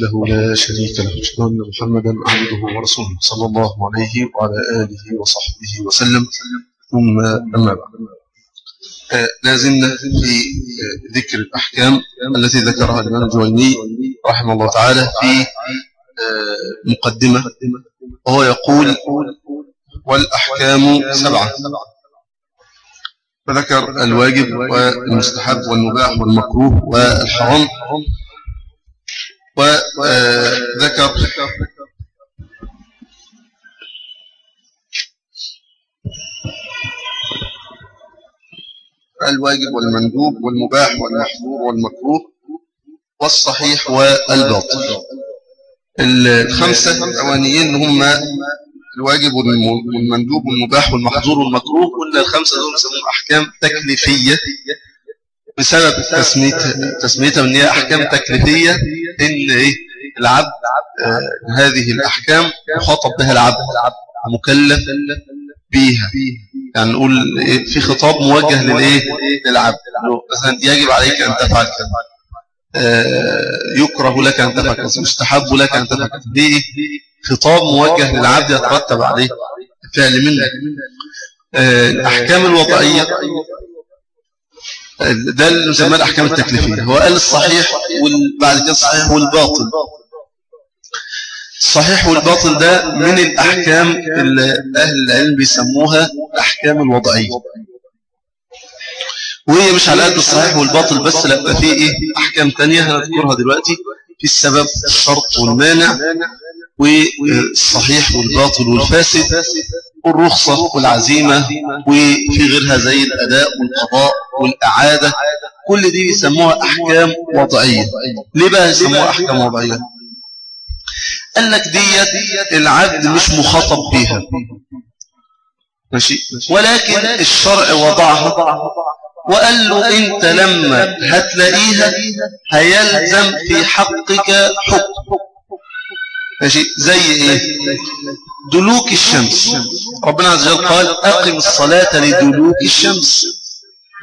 له لا شريك له. أشهد أن محمدا عبده ورسوله صلى الله عليه وعلى آله وصحبه وسلم. ثم أما بعد. لا زلنا في ذكر الأحكام التي ذكرها الإمام الجويني رحمه الله تعالى في مقدمة. وهو يقول والأحكام سبعة. فذكر الواجب والمستحب والمباح والمكروه والحرام. وذكر. الواجب والمندوب والمباح والمحظور والمكروه والصحيح والباطل. الخمسة الأولانيين هم الواجب والمندوب والمباح والمحظور والمكروه. كل الخمسة دول يسمون أحكام تكليفية. بسبب تسميتها تسميتها من هي أحكام تكليفية إن إيه؟ العبد آه هذه الأحكام مخاطب بها العبد مكلف بيها. يعني نقول إيه؟ في خطاب موجه للإيه؟ للعبد. مثلا يجب عليك أن تفعل كذا. آه يكره لك أن تفعل كذا يستحب لك أن تفعل كذا. دي خطاب موجه للعبد يترتب عليه فعل منه. آه الأحكام الوضعية ده اللي نسميه الأحكام التكليفية. هو قال الصحيح وبعد كده الصحيح والباطل الصحيح والباطل ده من الأحكام اللي أهل العلم بيسموها الأحكام الوضعية. وهي مش على قد الصحيح والباطل بس لا في إيه؟ أحكام تانية هنذكرها دلوقتي في السبب الشرط والمانع والصحيح والباطل والفاسد. والرخصة والعزيمة وفي غيرها زي الأداء والقضاء والإعادة كل دي بيسموها أحكام وضعية. ليه بقى يسموها أحكام وضعية؟ قال لك ديت العبد مش مخاطب بيها. ماشي؟ ولكن الشرع وضعها. وقال له أنت لما هتلاقيها هيلزم في حقك حكم. ماشي؟ زي إيه؟ دلوك الشمس. ربنا عز وجل قال أقم الصلاة لدلوك الشمس.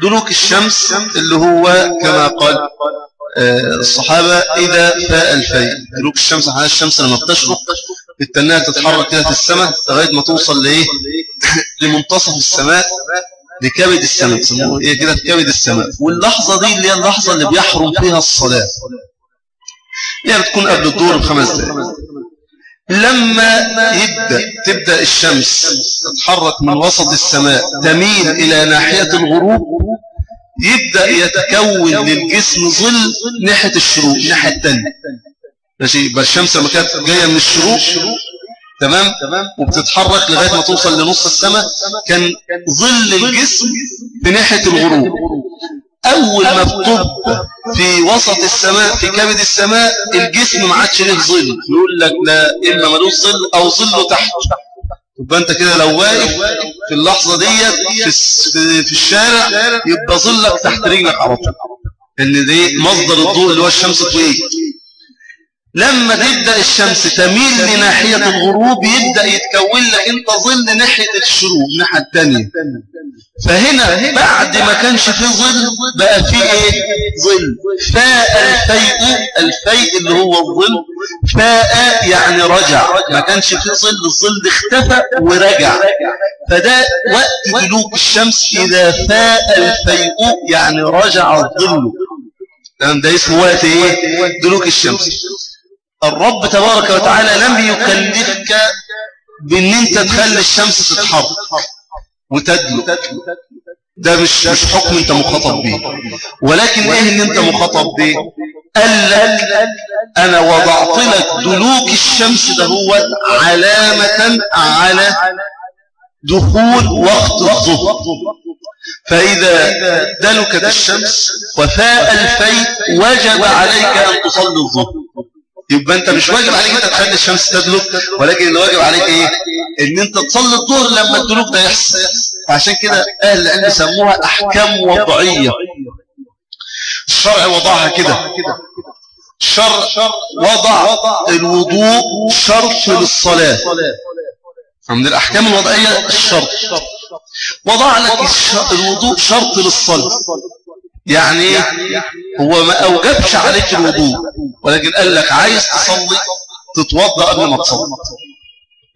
دلوك الشمس اللي هو كما قال الصحابة إذا فاء الفيء. دلوك الشمس على الشمس لما بتشرق بالتنها تتحرك كده في السماء لغاية ما توصل لإيه؟ لمنتصف السماء لكبد السماء تسموه إيه كده؟ كبد السماء. واللحظة دي اللي هي اللحظة اللي بيحرم فيها الصلاة. يعني بتكون قبل الظهر بخمس دقائق لما يبدأ تبدأ الشمس تتحرك من وسط السماء تميل إلى ناحية الغروب يبدأ يتكون للجسم ظل ناحية الشروق ناحية التانية. ماشي؟ يبقى الشمس لما كانت جاية من الشروق تمام؟ وبتتحرك لغاية ما توصل لنص السماء كان ظل الجسم بناحية الغروب. أول ما بتب في وسط السماء في كبد السماء الجسم ما عادش له ظل. يقول لك لا إما ملوش ظل أو ظله تحت. يبقى أنت كده لو واقف في اللحظة ديت في, في الشارع يبقى ظلك تحت رجلك على طول. إن دي مصدر الضوء اللي هو الشمس طويل لما تبدأ الشمس تميل لناحية الغروب يبدأ يتكون لك انت ظل ناحية الشروق الناحية التانية. فهنا بعد ما كانش فيه ظل بقى فيه إيه؟ ظل. فاء الفيء الفيء اللي هو الظل. فاء يعني رجع. ما كانش فيه ظل الظل اختفى ورجع. فده وقت دلوك الشمس إذا فاء الفيء يعني رجع الظل. ده اسمه وقت إيه؟ دلوك الشمس. الرب تبارك وتعالى لم يكلفك بإن أنت تخلي الشمس تتحرك وتدلو. ده مش مش حكم أنت مخاطب بيه. ولكن إيه اللي أنت مخاطب بيه؟ قال لك أنا وضعت لك دلوك الشمس ده هو علامة على دخول وقت الظهر. فإذا دلكت الشمس وفاء الفيء وجب عليك أن تصلي الظهر. يبقى انت مش واجب عليك انت تخلي الشمس تدلك ولكن اللي واجب عليك إيه؟ ان انت تصلي الظهر لما الدلوك ده يحصل. فعشان كده أهل العلم يسموها أحكام وضعية. الشرع وضعها كده. الشرع وضع الوضوء شرط للصلاة. من الأحكام الوضعية الشرط. وضع لك الوضوء شرط للصلاة. يعني هو ما أوجبش عليك الوضوء ولكن قال لك عايز تصلي تتوضأ قبل ما تصلي.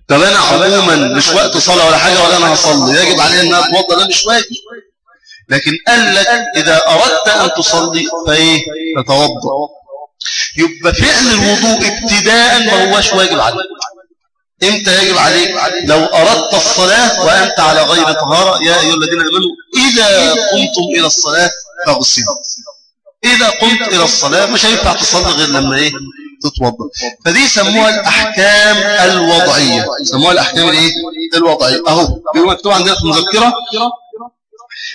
طب أنا عموما مش وقت صلاة ولا حاجة ولا أنا هصلي يجب علي أن أتوضأ لا مش واجب. لكن قال لك إذا أردت أن تصلي فإيه؟ تتوضأ. يبقى فعل الوضوء ابتداء ما هوش واجب عليك. إمتى يجب عليك؟ لو أردت الصلاة وأنت على غير طهارة يا أيها الذين آمنوا إذا قمتم إلى الصلاة فاغسلوا إذا قمت إلى الصلاة مش هينفع تصلي غير لما إيه؟ تتوضأ. فدي سموها الأحكام الوضعية. سموها الأحكام الإيه؟ الوضعية. أهو بيقول مكتوب عندنا في المذكرة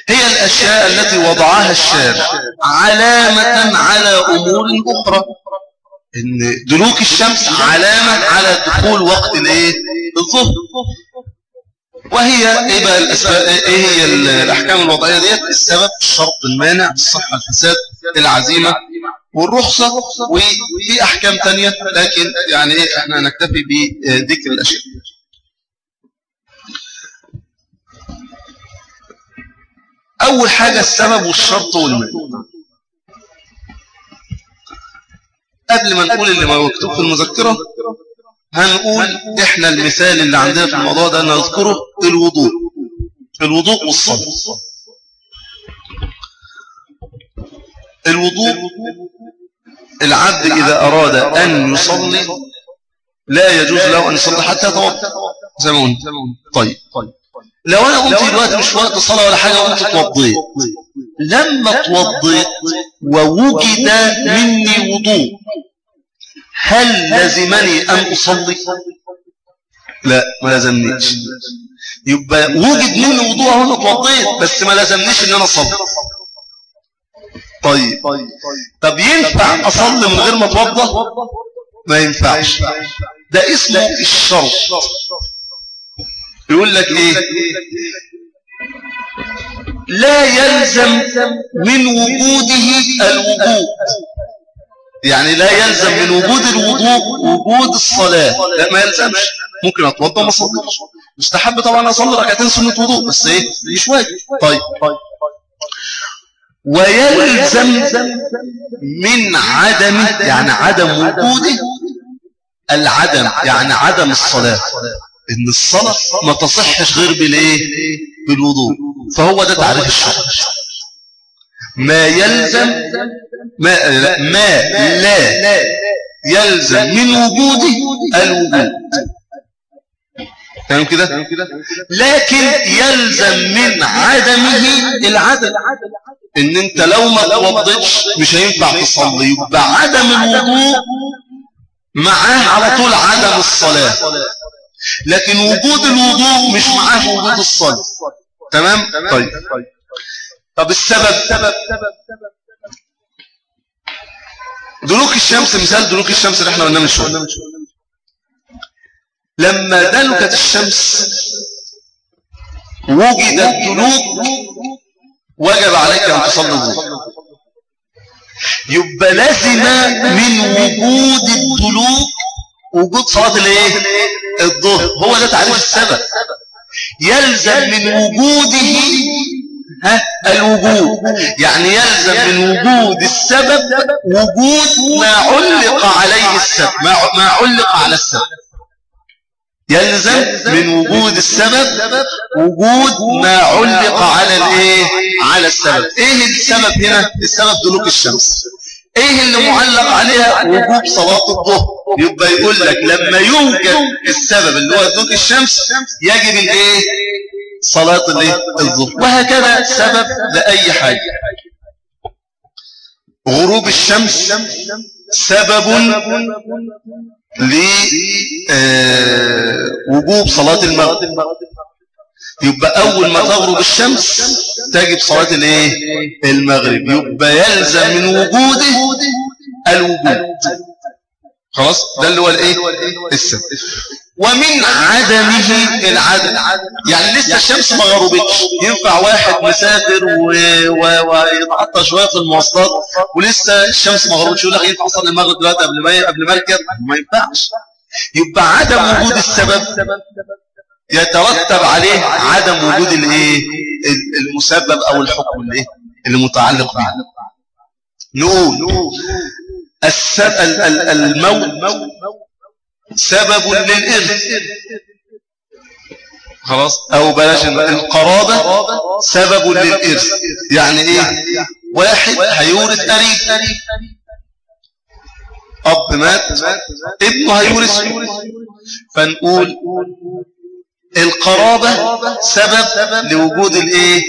هي الأشياء التي وضعها الشارع علامة على أمور أخرى. إن دلوك الشمس علامة على دخول وقت الايه الظهر. وهي إيه بقى الأسباب؟ إيه هي الأحكام الوضعية ديت؟ السبب الشرط المانع الصحة الفساد العزيمة والرخصة وفي أحكام تانية لكن يعني إيه إحنا نكتفي بذكر الأشياء. أول حاجة السبب والشرط والمانع. قبل ما نقول اللي ما مكتوب في المذكرة هنقول إحنا المثال اللي عندنا في الموضوع ده نذكره الوضوء. الوضوء والصلاة الوضوء العبد إذا أراد أن يصلي لا يجوز له أن يصلي حتى يتوضأ. قلت طيب. لو أنا قلت دلوقتي مش وقت صلاة ولا حاجة وأنت توضيت. لما توضيت ووجد مني وضوء هل لزمني أن أصلي؟ لا ما لزمنيش يبقى وجد مني وضوء هنا توضيت بس ما لزمنيش إن أنا أصلي. طيب. طب ينفع أصلي من غير ما اتوضا ما ينفعش. ده اسمه الشرط. يقول لك إيه؟ لا يلزم من وجوده الوجود يعني لا يلزم من وجود الوضوء وجود الصلاة. لا ما يلزمش. ممكن اتوضى ما اصليش مستحب طبعا أصلي ركعتين سنة وضوء بس إيه؟ مش واجب طيب. ويلزم من عدم يعني عدم وجوده العدم يعني عدم الصلاة. إن الصلاة ما تصحش غير بالإيه؟ بالوضوء. فهو ده تعريف الشرع. ما يلزم ما لا, ما لا يلزم من وجوده الوجود. تمام كده؟ لكن يلزم من عدمه العدم. إن أنت لو ما توضتش مش هينفع تصلي. يبقى عدم الوضوء معاه على طول عدم الصلاة. لكن وجود الوضوء مش معاه وجود الصلاة. تمام؟ طيب. طب السبب؟ دلوك الشمس مثال دلوك الشمس اللي إحنا قلنا من شوية. لما دلكت الشمس وجد الدلوك وجب عليك أن تصلي الظهر يبقى لازم من وجود الدلوك وجود صلاة الايه؟ الظهر. هو ده تعريف السبب. يلزم من وجوده ها؟ الوجود. يعني يلزم من وجود السبب وجود ما علق عليه السبب. ما علق على السبب. يلزم من وجود السبب وجود ما علق على الايه؟ على السبب. إيه السبب هنا؟ السبب دلوك الشمس. إيه اللي معلق عليها؟ وجوب صلاة الظهر. يبقى يقول لك لما يوجد السبب اللي هو دلوك الشمس يجب الايه؟ صلاة الظهر. وهكذا سبب لأي حاجة. غروب الشمس سبب لوجوب صلاة المغرب. يبقى أول ما تغرب الشمس تجب صلاة الايه؟ المغرب. يبقى يلزم من وجوده الوجود. خلاص؟ ده اللي هو الايه؟ السبب. ومن عدمه العدم يعني لسه الشمس ما غربتش ينفع واحد مسافر ويتعطى شوية في المواصلات ولسه الشمس ما غربتش يقول لك ينفع أصلي المغرب دلوقتي قبل ما قبل ما اركب ما ينفعش. يبقى عدم وجود السبب يترتب عليه عدم وجود الايه؟ المسبب أو الحكم الايه؟ اللي متعلق به. نقول الموت سبب للإرث خلاص؟ أو بلاش القرابة سبب للإرث يعني إيه؟ واحد هيورث قريب. أب مات ابنه هيورث فنقول القرابة سبب لوجود الإيه؟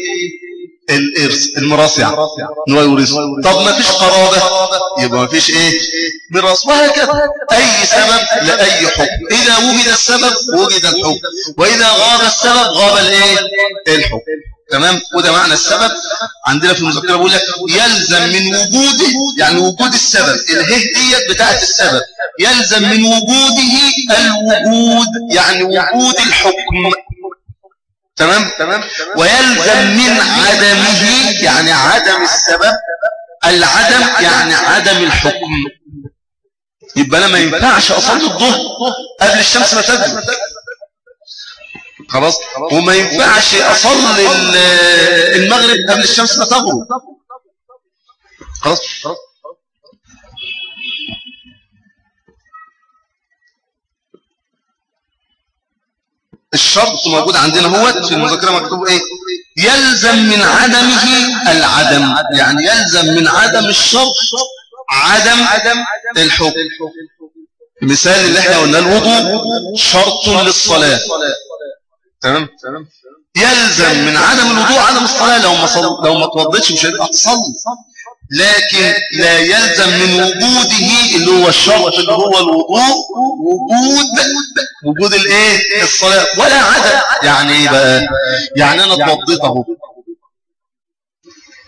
الإرث الميراث يعني يورث. طب ما فيش قرابة. يبقى ما فيش إيه؟ ميراث وهكذا. أي سبب لأي حكم. إذا وجد السبب وجد الحكم. وإذا غاب السبب غاب الإيه؟ الحكم. تمام؟ وده معنى السبب. عندنا في المذكرة بيقول لك يلزم من وجوده يعني وجود السبب. اله ديت بتاعه السبب. يلزم من وجوده الوجود يعني وجود الحكم. تمام؟ تمام. ويلزم من عدمه يعني عدم السبب العدم يعني عدم الحكم. يبقى أنا ما ينفعش أصلي الظهر قبل الشمس ما تغرب. خلاص؟ وما ينفعش أصلي المغرب قبل الشمس ما تغرب. خلاص. الشرط موجود عندنا هو في المذكرة مكتوب إيه؟ يلزم من عدمه العدم. يعني يلزم من عدم الشرط عدم الحكم. مثال اللي إحنا قلنا الوضوء شرط للصلاة. تمام؟ يلزم من عدم الوضوء عدم الصلاة. لو ما صل... لو ما توضيتش مش هيبقى تصلي لكن لا يلزم من وجوده اللي هو الشرط اللي هو الوضوء وجود وجود الايه؟ الصلاة. ولا عدم يعني إيه بقى؟ يعني أنا اتوضيت اهو.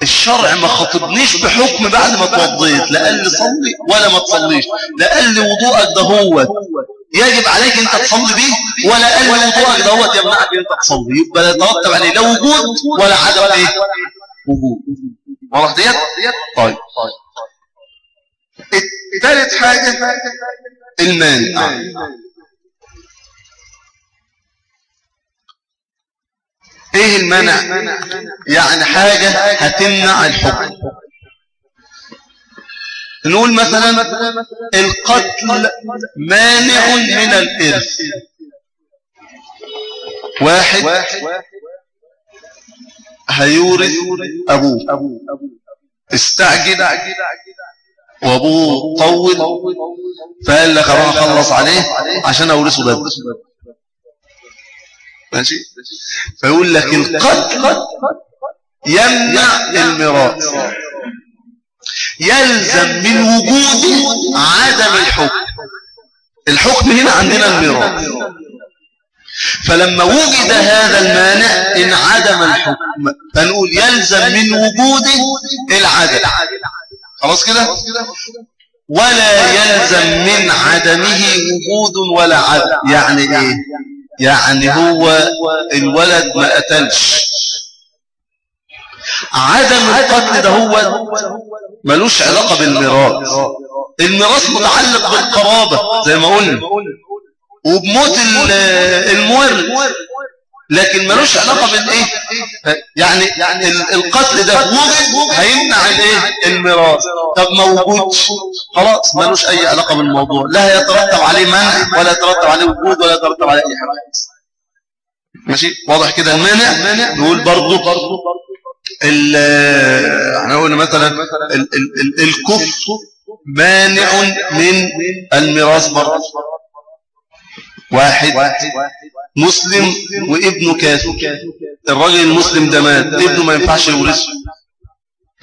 الشرع ما خطبنيش بحكم بعد ما اتوضيت لا قال لي صلي ولا ما تصليش لا قال لي وضوءك ده هو يجب عليك انت تصلي بيه ولا قال لي وضوءك ده هو يمنعك انت تصلي. يبقى لا يترتب عليه. لا وجود ولا عدم إيه؟ وجود. واضح ديت طيب. ثالث حاجة المانع إيه المانع يعني حاجة هتمنع الحكم. نقول مثلا القتل مانع من الإرث. واحد. هيورث أبوه. استعجل وأبوه طول. فقال لك أروح أخلص عليه عشان أورثه بدري. ماشي؟ فيقول لك القتل يمنع الميراث. يلزم من وجوده عدم الحكم. الحكم هنا عندنا الميراث. فلما وجد هذا المانع انعدم الحكم. فنقول يلزم من وجوده العدم خلاص كده؟ ولا يلزم من عدمه وجود ولا عدم يعني إيه؟ يعني هو الولد ما قتلش. عدم القتل ده هو ملوش علاقة بالميراث. الميراث متعلق بالقرابة زي ما قلنا. وبموت المورد. لكن ملوش علاقة بالايه يعني القتل ده وجد هيمنع الايه الميراث. طب ما وجودش. خلاص ملوش أي علاقة بالموضوع. لا يترتب عليه منع ولا يترتب عليه وجود ولا يترتب عليه اي حاجة ماشي؟ واضح كده المانع؟ نقول برضه قلنا مثلا الكفر مانع من الميراث برضه واحد مسلم وابنه كافر. الراجل المسلم ده مات ابنه ما ينفعش يورثه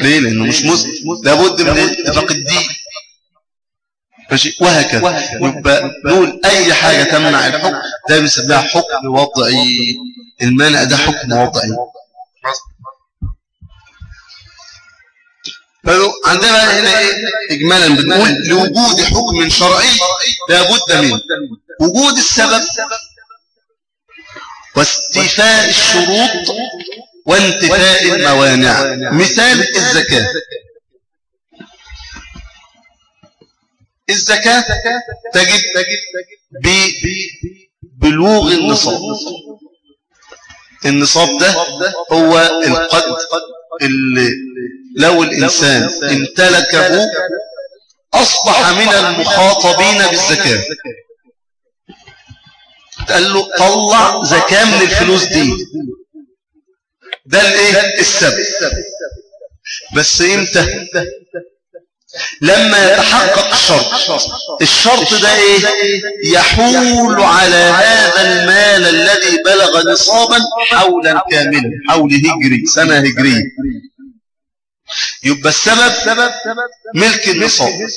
ليه؟ لأنه مش مسلم. لابد من اتفاق الدين ماشي؟ وهكذا. يبقى نقول أي حاجة تمنع الحكم ده بنسميها حكم وضعي. المانع ده حكم وضعي. عندنا هنا إيه؟ اجمالا بنقول لوجود حكم شرعي لابد منه. وجود السبب واستيفاء الشروط وانتفاء الموانع. مثال الزكاة. الزكاة تجب ببلوغ النصاب النصاب ده هو القدر اللي لو الإنسان امتلكه أصبح من المخاطبين بالزكاة. قال له طلع زكاة من الفلوس دي. ده الإيه؟ السبب. بس إمتى؟ لما يتحقق الشرط. الشرط ده إيه؟ يحول على هذا المال الذي بلغ نصابا حولا كاملا. حول هجري سنة هجرية. يبقى السبب ملك النصاب.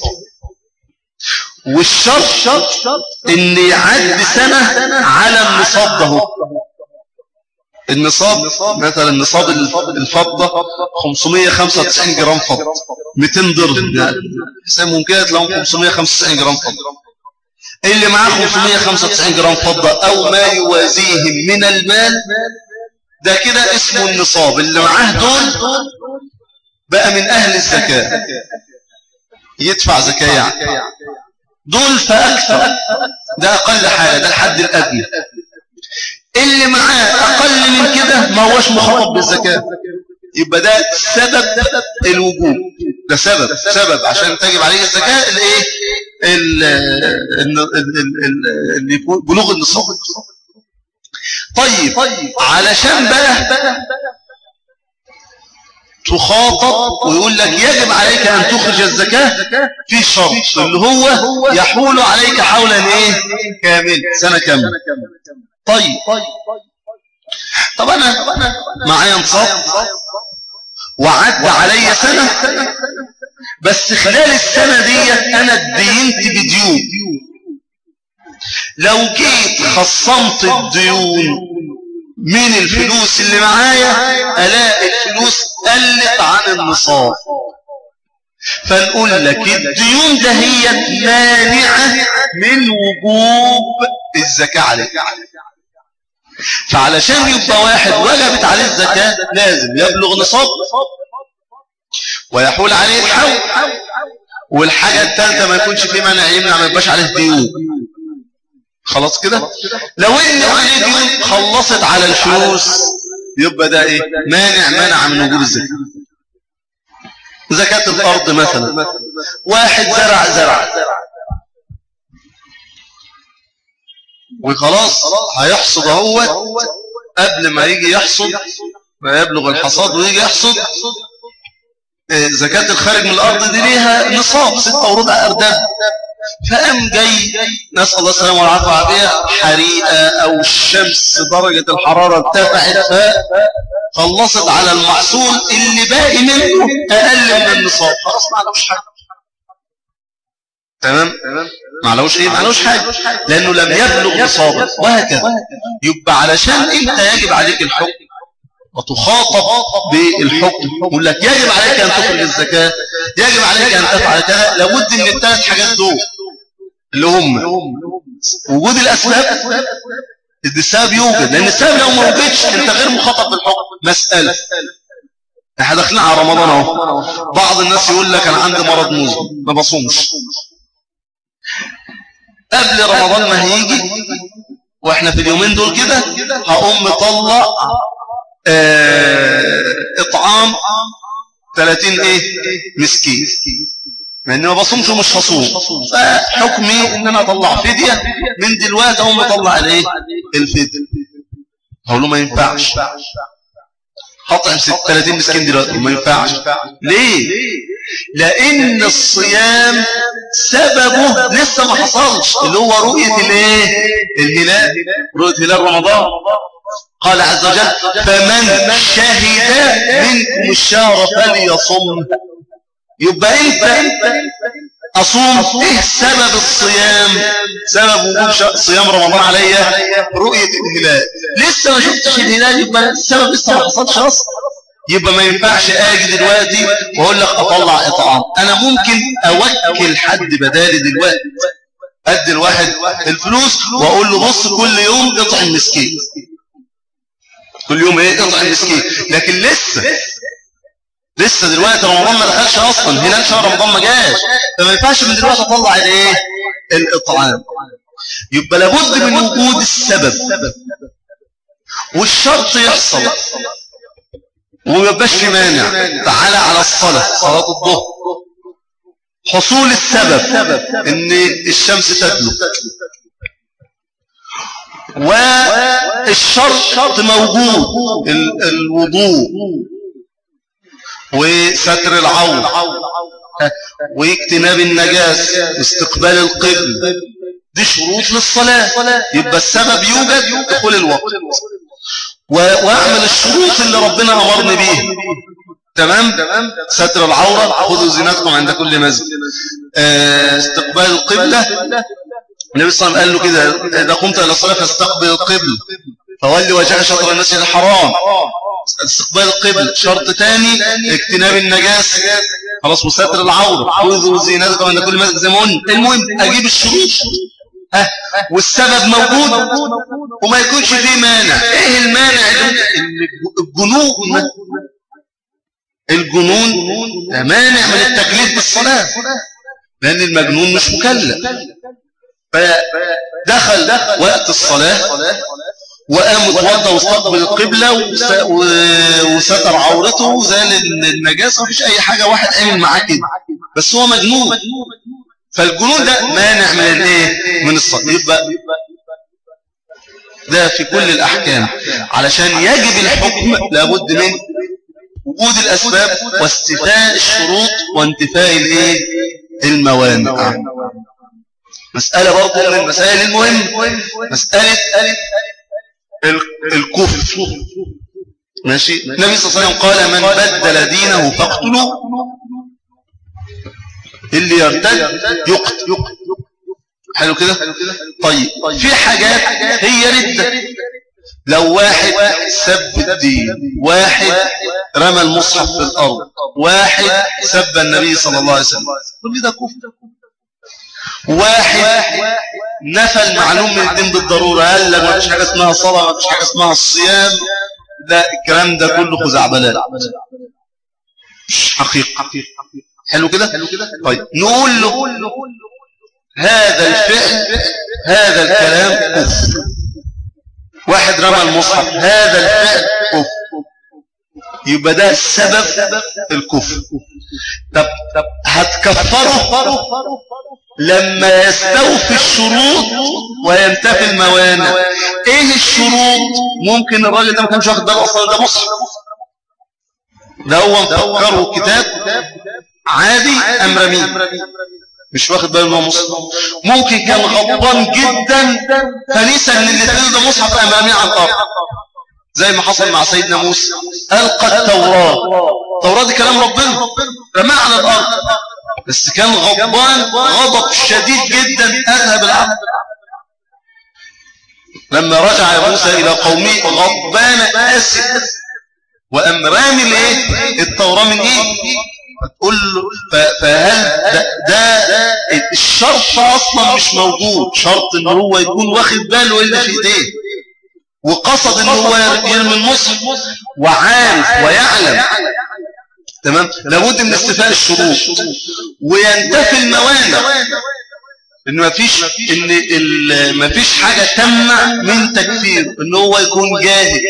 والشرط إن يعد سنة على النصاب ده النصاب مثلا نصاب الفضة 595 جرام فضة. 200 درهم. يعني حسابهم كده تلاقيهم 595 جرام فضة. اللي معاه 595 جرام فضة أو ما يوازيهم من المال ده كده اسمه النصاب. اللي معاه دول بقى من أهل الزكاة. يدفع زكاة يعني. دول فأكثر. ده أقل حاجة ده الحد الأدنى. اللي معاه أقل من كده ما هوش مخاطب بالزكاة. يبقى ده سبب الوجوب. ده سبب سبب. عشان تجب عليه الزكاة الايه؟ بلوغ النصاب. طيب علشان بقى تخاطب ويقول لك يجب عليك أن تخرج الزكاة في شرط اللي هو يحول عليك حولا إيه؟ كامل سنة كاملة. طيب طب أنا معايا نصاب وعد علي سنة؟ بس خلال السنة دي أنا اتدينت بديون. لو جيت خصمت الديون من الفلوس اللي معايا ألاقي الفلوس قلت عن النصاب. فنقول لك الديون ده هي مانعة من وجوب الزكاة عليك. فعلشان يبقى واحد وجبت عليه الزكاة لازم يبلغ نصاب. ويحول عليه الحول. والحاجة الثالثة ما يكونش في مانع يمنع ما يبقاش عليه ديون خلاص كده؟ لو إن عليه ديون خلصت على الفلوس يبقى ده إيه؟ مانع منع من وجود الزكاة. زكاة الأرض مثلا. واحد زرع زرع. وخلاص هيحصد هو قبل ما يجي يحصد ما يبلغ الحصاد ويجي يحصد. إيه، زكاة الخارج من الأرض دي ليها نصاب ستة وربع أرداب فقام جاي نسأل الله السلامة والعافية عافية حريقة أو الشمس درجة الحرارة ارتفعت خلصت على المحصول اللي باقي منه أقل من النصاب. خلاص ما علوش حاجة. تمام؟ ما علوش إيه؟ ما علوش حاجة. لأنه لم يبلغ نصابا وهكذا. يبقى علشان أنت يجب عليك الحكم. وتخاطب بالحكم. يقول لك يجب عليك أن تخرج الزكاة. يجب عليك أن تفعل كذا. لابد من الثلاث حاجات دول. اللي هم وجود الأسباب. السبب يوجد. لأن السبب لو ما وجدش أنت غير مخاطب بالحكم. مسألة. إحنا داخلين على رمضان أهو. بعض الناس يقول لك أنا عندي مرض مزمن ما بصومش. قبل رمضان ما هيجي وإحنا في اليومين دول كده هقوم مطلع آه إطعام 30 إيه؟ مسكين. مع اني ما بصومش ومش هصوم. فحكمي إن أنا أطلع فدية من دلوقتي أقوم اطلع الإيه؟ الفدية. هقول له ما ينفعش. هطعم 30 مسكين دلوقتي ما ينفعش. ليه؟ لأن الصيام سببه لسه ما حصلش اللي هو رؤية الايه الهلال رؤية هلال رمضان. قال عز وجل فمن شهد منكم الشهر فليصم. يبقى أنت أصوم إيه سبب الصيام. سبب وجود صيام رمضان عليا رؤية الهلال. لسه ما شفتش الهلال يبقى السبب لسه ما حصلش أصلا. يبقى ما ينفعش آجي دلوقتي وأقول لك أطلع إطعام. أنا ممكن أوكل حد بدالي دلوقتي. أدي الواحد الفلوس وأقول له بص كل يوم اطعم مسكين. كل يوم إيه؟ اطعم مسكين. لكن لسه لسه دلوقتي رمضان ما دخلش أصلا. هلال شهر رمضان ما جاش. فما ينفعش من دلوقتي أطلع الايه الإطعام. يبقى لابد من وجود السبب. والشرط يحصل. وما يبقاش في مانع. تعالى على الصلاة. صلاة الظهر. حصول السبب. إن الشمس تدلك والشرط موجود. الوضوء. وستر العور واجتناب النجاس واستقبال القبل. دي شروط للصلاة. يبقى السبب يوجد دخول الوقت. وأعمل الشروط اللي ربنا أمرني بيها. تمام؟ ستر العورة. خذوا زينتكم عند كل مسجد. آه، استقبال القبلة. النبي صلى الله عليه وسلم قال له كده إذا قمت إلى الصلاة فاستقبل القبل. فولي وجهك شطر المسجد الحرام. استقبال القبل شرط ثاني اجتناب النجاس. خلاص وستر العورة خذوا زينتكم عند كل مسجد. زي ما قلنا المهم أجيب الشروط. ها والسبب موجود وما يكونش فيه مانع. إيه المانع؟ الجنون. الجنون ده مانع من التكليف بالصلاة لأن المجنون مش مكلف. فدخل وقت الصلاة وقام متوضى واستقبل القبلة وستر عورته وزال النجاسة مفيش أي حاجة واحد عمل معاه كده. بس هو مجنون. فالجنون ده مانع من الإيه؟ من الصلاة يبقى ده في كل الأحكام. علشان يجب الحكم لابد من وجود الأسباب واستفاء الشروط وانتفاء الإيه؟ الموانع. مسألة برضه من المسائل المهمة. مسألة الكفر. ماشي؟ النبي صلى الله عليه وسلم قال من بدل دينه فاقتلوا اللي يرتد يقتل. حلو كده؟ طيب. في حاجات هي ردة. لو واحد سب الدين واحد رمى المصحف في الأرض واحد سب النبي صلى الله عليه وسلم. كل ده كفر. واحد نفى المعلوم من الدين بالضرورة. قال لك ما فيش حاجة اسمها صلاة ما فيش حاجة اسمها الصيام. لا الكلام ده كله خزعبلات مش حقيقة. حلو كده؟ طيب نقول له هذا الفعل هذا الكلام كفر واحد رمى المصحف هذا الفعل كفر يبقى ده السبب الكفر. طب هتكفره لما يستوفي الشروط وينتفي الموانع. إيه الشروط؟ ممكن الراجل ده ما كانش واخد باله أصلا ده مصحف ده هو مفكره كتاب عادي أم رميم. مش واخد باله إن هو مصحف ممكن كان غضبان جدا فنسى إن الاثنين ده مصحف امامي على الأرض. زي ما حصل مع سيدنا موسى. ألقى التوراة. التوراة دي كلام ربنا. رماها على الأرض. بس كان غضبان غضب شديد جدا أذهب العقل. لما رجع موسى إلى قومه غضبان أسف. وأم رامي الايه التوراة من إيه؟ تقول له فهل ده, ده الشرط أصلا مش موجود. شرط إن هو يكون واخد باله اللي في إيديه. وقصد إن هو يرمي المصحف وعارف ويعلم تمام؟ لابد من استفاء الشروط. وينتفي الموانع. إن مفيش إن مفيش حاجة تمنع من تكفير. إن هو يكون جاهل.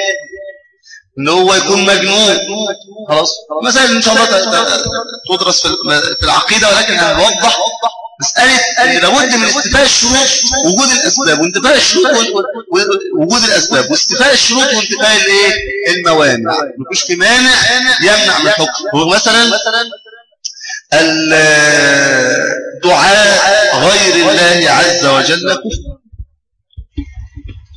إن هو يكون مجنون. خلاص؟ مسائل إن شاء الله تدرس في العقيدة ولكن هنوضح مسألة أن لابد من استفاء الشروط وجود الأسباب وانتفاء الشروط وجود الأسباب. واستفاء الشروط وانتفاء الإيه؟ الموانع. مفيش في مانع يمنع من الحكم هو مثلا الدعاء غير الله عز وجل كفر.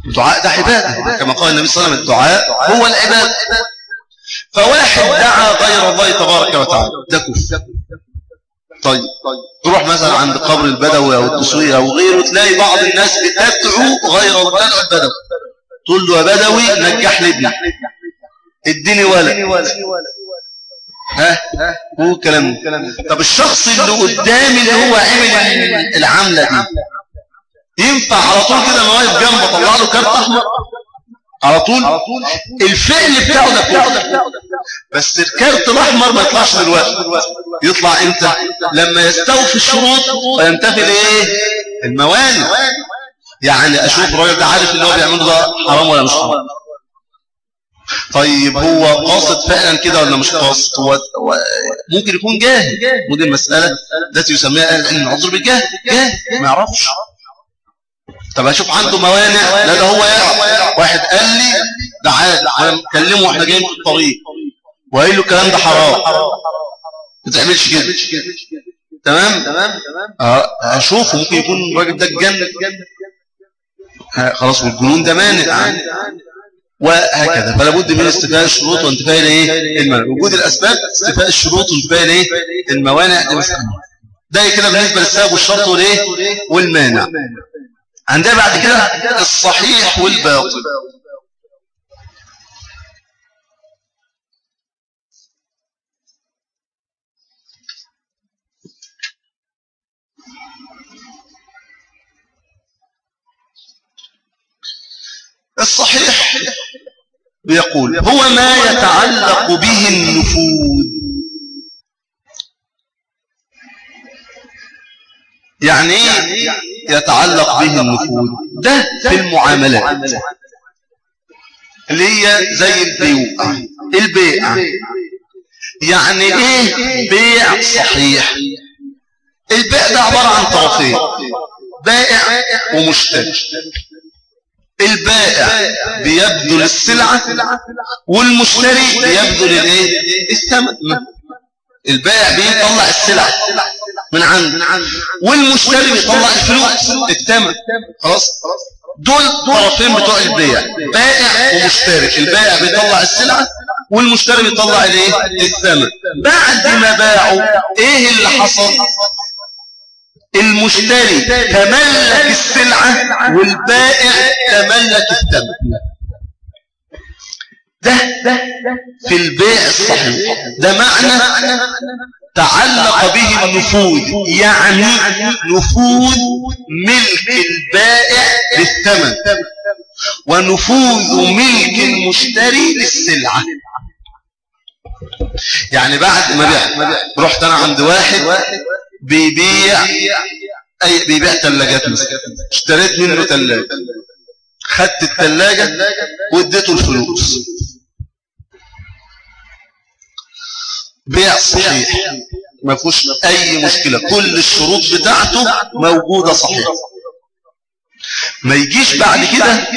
الدعاء ده عبادة. كما قال النبي صلى الله عليه وسلم الدعاء هو العبادة. فواحد دعا غير الله تبارك وتعالى ده كفر. طيب. تروح مثلا عند قبر البدوي أو الدسوقي أو غيره تلاقي بعض الناس بتدعو غير الله البدوي. تقول له يا بدوي نجح لي ابني. اديني ولد. ها؟ هو الكلام طب الشخص اللي قدامي اللي هو عمل العملة دي ينفع على طول كده ما واقف جنبه طلع له كارت أحمر؟ على طول الفعل بتاعه ده كفر بس الكارت الأحمر ما يطلعش دلوقتي. يطلع إمتى؟ لما يستوفي الشروط وينتفي الإيه؟ الموانع يعني أشوف الراجل ده عارف ان هو بيعمله ده حرام ولا مش حرام؟ طيب هو قاصد فعلا كده ولا مش قاصد؟ هو ممكن يكون جاهل. ودي المسألة التي يسميها أهل العلم العذر بالجهل. جاهل. ما يعرفش. طب أشوف عنده موانع لا ده هو يعرف واحد قال لي ده أنا مكلمه وإحنا جايين في الطريق. وقايل له الكلام ده حرام. ما تعملش كده. تمام؟ تمام آه اشوفه ممكن يكون الراجل ده اتجنن. خلاص والجنون ده مانع. وهكذا. فلا بد من استفاء الشروط وانتفاء الايه الموانع. وجود الأسباب استفاء الشروط وانتفاء الايه الموانع. دي ده كده بالنسبة للسبب والشرط والإيه؟ والمانع. عندنا بعد كده الصحيح والباطل. الصحيح بيقول هو ما يتعلق به النفوذ. يعني إيه؟ يتعلق به النفوذ ده في المعاملات. اللي هي زي البيوع. البيع. يعني إيه؟ بيع صحيح. البيع ده عبارة عن طرفين بائع ومشتري. البائع بيبذل السلعة والمشتري بيبذل الإيه؟ الثمن. البائع بيطلع السلعة. من عنده والمشتري بيطلع الفلوس. الثمن خلاص. دول طرفين بتوع البيع. بائع ومشتري. البائع بيطلع السلعة والمشتري بيطلع الايه؟ الثمن بعد ما باعوا إيه اللي حصل؟ المشتري تملك السلعة والبائع تملك الثمن ده في البيع الصحيح. ده معنى تعلق به النفوذ يعني نفوذ ملك البائع للثمن ونفوذ ملك المشتري للسلعة. يعني بعد ما بيع رحت أنا عند واحد بيبيع أي بيبيع ثلاجات مثلا اشتريت منه ثلاجة خدت الثلاجة واديته الفلوس. بيع صحيح. ما فيهوش أي مشكلة. كل الشروط بتاعته موجودة صحيح ما يجيش بعد كده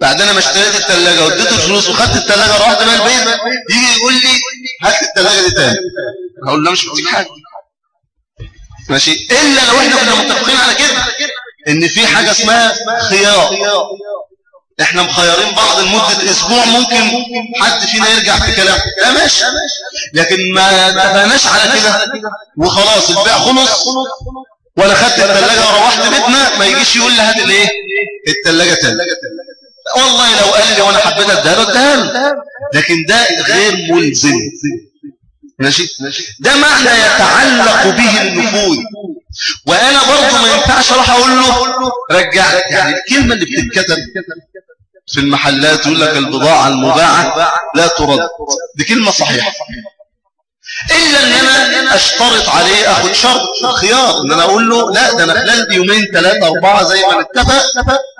بعد أنا ما اشتريت الثلاجة واديته الفلوس وخدت الثلاجة رحت بقى البيت يجي يقول لي هات الثلاجة دي تاني. هقول له مش محتاج حاجة. ماشي؟ إلا لو إحنا كنا متفقين على كده إن في حاجة اسمها خيار. إحنا مخيرين بعض لمدة أسبوع ممكن حد فينا يرجع في كلامه لا ماشي. لكن ما اتفقناش على كده. وخلاص البيع خلص. وأنا خدت الثلاجة وروحت بيتنا ما يجيش يقول لي هات الايه الثلاجة تاني. والله لو قال لي وأنا حبيت اديها اديها لكن ده غير ملزم. ماشي؟ ده معنى يتعلق به النفوذ. وأنا برضه ما ينفعش أروح أقول له رجع يعني الكلمة اللي بتتكتب. في المحلات يقول لك البضاعة المباعة لا ترد. دي كلمة صحيحة. إلا إن أنا أشترط عليه أخد شرط خيار إن أنا أقول له لا ده أنا خلال يومين ثلاثة أربعة زي ما نتفق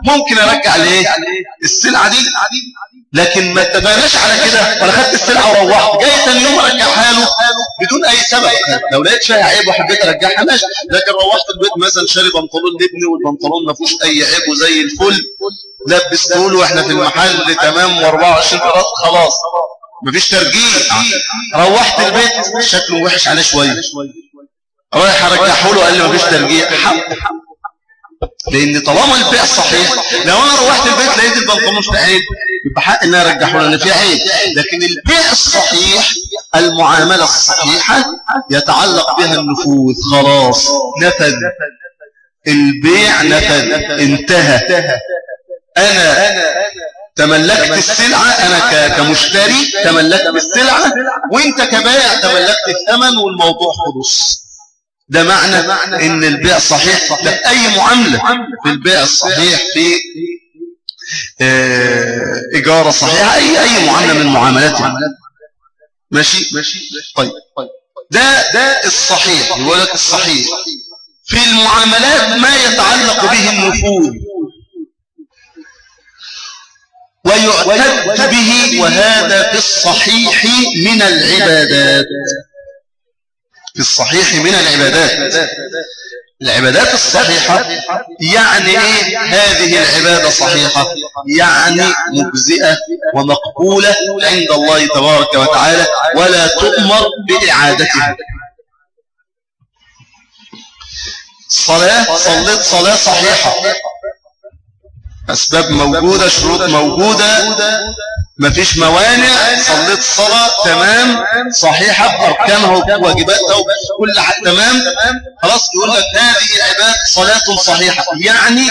ممكن أرجع ليه السلعة دي. لكن ما اتفقناش على كده وأنا خدت السلعة وروحت. جاي ثاني يوم ارجعها له بدون أي سبب. لو لقيت فيها عيب وحبيت أرجعها ماشي. لكن روحت البيت مثلا شاري بنطلون لابني والبنطلون ما فيهوش أي عيب وزي الفل. لبسته له وإحنا في المحل تمام و24 قراط خلاص. مفيش ترجيع. روحت البيت شكله وحش عليه شوية. رايح أرجعه له قال لي مفيش ترجيع. حق. لأن طالما البيع صحيح لو أنا روحت البيت لقيت في عيب يبقى حق إن أنا أرجعه لأن في عيب. لكن البيع الصحيح المعاملة الصحيحة يتعلق بها النفوذ. خلاص نفذ. البيع نفذ. انتهى. أنا تملكت السلعة أنا كمشتري تملكت السلعة وأنت كبائع تملكت الثمن والموضوع خلص. ده معنى إن البيع صحيح اي معاملة. في البيع الصحيح في آه، إجارة صحيحة أي أي معاملة من المعاملات ماشي؟ طيب. ده ده الصحيح يقول لك الصحيح. في المعاملات ما يتعلق به النفوذ. ويعتد به وهذا في الصحيح من العبادات. في الصحيح من العبادات. العبادات الصحيحة يعني إيه؟ هذه العبادة صحيحة يعني مجزئة ومقبولة عند الله تبارك وتعالى ولا تؤمر بإعادتها. صلاة صليت صلاة صحيحة. أسباب موجودة شروط موجودة. مفيش موانع. صليت صلاة تمام. صحيحة بأركانها وواجباتها وكل حاجة تمام. خلاص يقول لك هذه عبادة صلاة صحيحة. يعني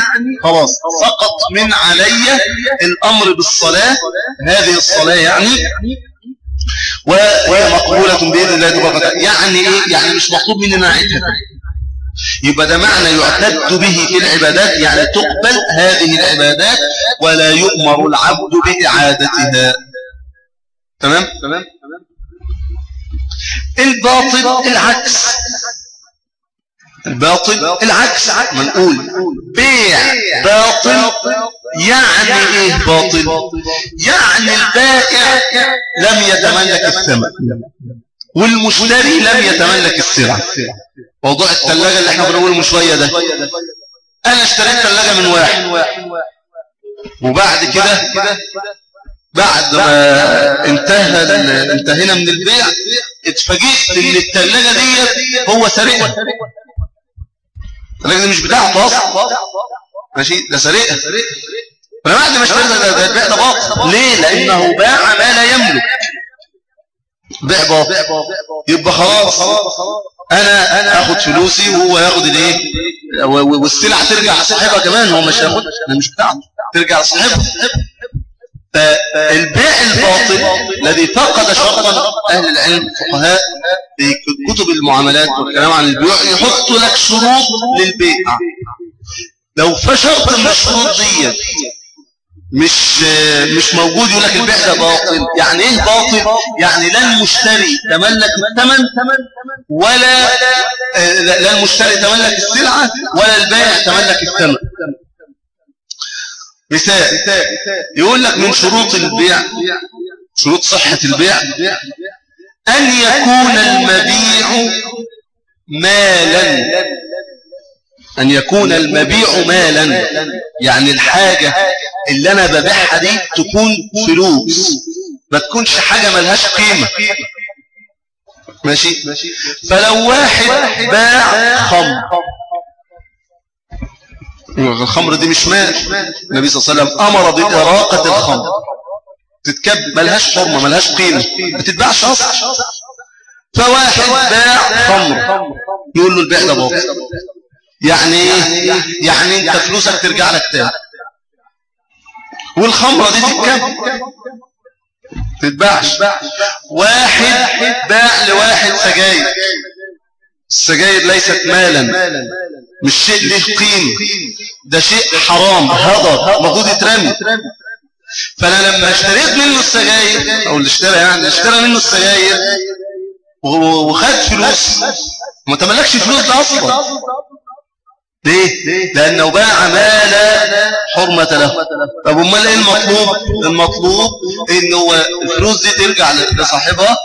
خلاص سقط من علي الأمر بالصلاة. هذه الصلاة يعني وهي مقبولة بإذن الله تبارك يعني إيه؟ يعني مش مطلوب مني نعيدها يبقى ده معنى يعتد به في العبادات يعني تقبل هذه العبادات ولا يؤمر العبد بإعادتها. تمام؟ تمام الباطل العكس. الباطل العكس. ما نقول بيع. باطل يعني إيه باطل؟ يعني البائع لم يتملك الثمن والمشتري لم يتملك السلعة موضوع الثلاجة اللي إحنا بنقوله من شوية ده. أنا اشتريت ثلاجة من واحد. وبعد كده بعد ما انتهى انتهينا من البيع اتفاجئت إن الثلاجة دي هو سرقها. الثلاجة دي مش بتاعته أصلا ماشي؟ ده سرقها. فانا بعد ما اشتريتها ده البيع ده باطل ليه؟ لأنه باع ما لا يملك. بيع باطل يبقى خلاص. أنا أنا اخد فلوسي وهو ياخد الإيه؟ والسلعه ترجع لصاحبها كمان هو مش هياخد أنا مش بتاعته. ترجع لصاحبها فالبيع الباطل الذي فقد شرطا أهل العلم فقهاء في كتب المعاملات والكلام عن البيع يحط لك شروط للبيع. لو فشرت من الشروط دي مش مش موجود يقول لك البيع ده باطل. يعني إيه باطل يعني لا المشتري تملك الثمن ولا لا المشتري تملك السلعة ولا البائع تملك الثمن. مثال يقول لك من شروط البيع شروط صحة البيع أن يكون المبيع مالا. أن يكون المبيع مالا. يعني الحاجة اللي أنا ببيعها دي تكون فلوس. ما تكونش حاجة ملهاش قيمة. ماشي؟ فلو واحد باع خمر. الخمر دي مش مال. النبي صلى الله عليه وسلم أمر بإراقة الخمر. تتكب. ملهاش حرمة ملهاش قيمة. ما تتباعش أصلا. فواحد باع خمر. يقول له البيع ده باطل. يعني إيه يعني انت فلوسك ترجع لك تاني. والخمرة دي تتكب. تتباعش. واحد باع لواحد سجاير. السجاير ليست مالا. مش شيء له قيمة ده شيء حرام. هضر. المفروض يترمي. فأنا لما اشتريت منه السجاير أو اللي اشترى يعني اشترى منه السجاير وخد فلوس. ما تملكش فلوس ده أصلا. ليه؟ لأنه باع ما لا حرمة له. طب أمال إيه المطلوب؟ المطلوب انه الفلوس دي ترجع لصاحبها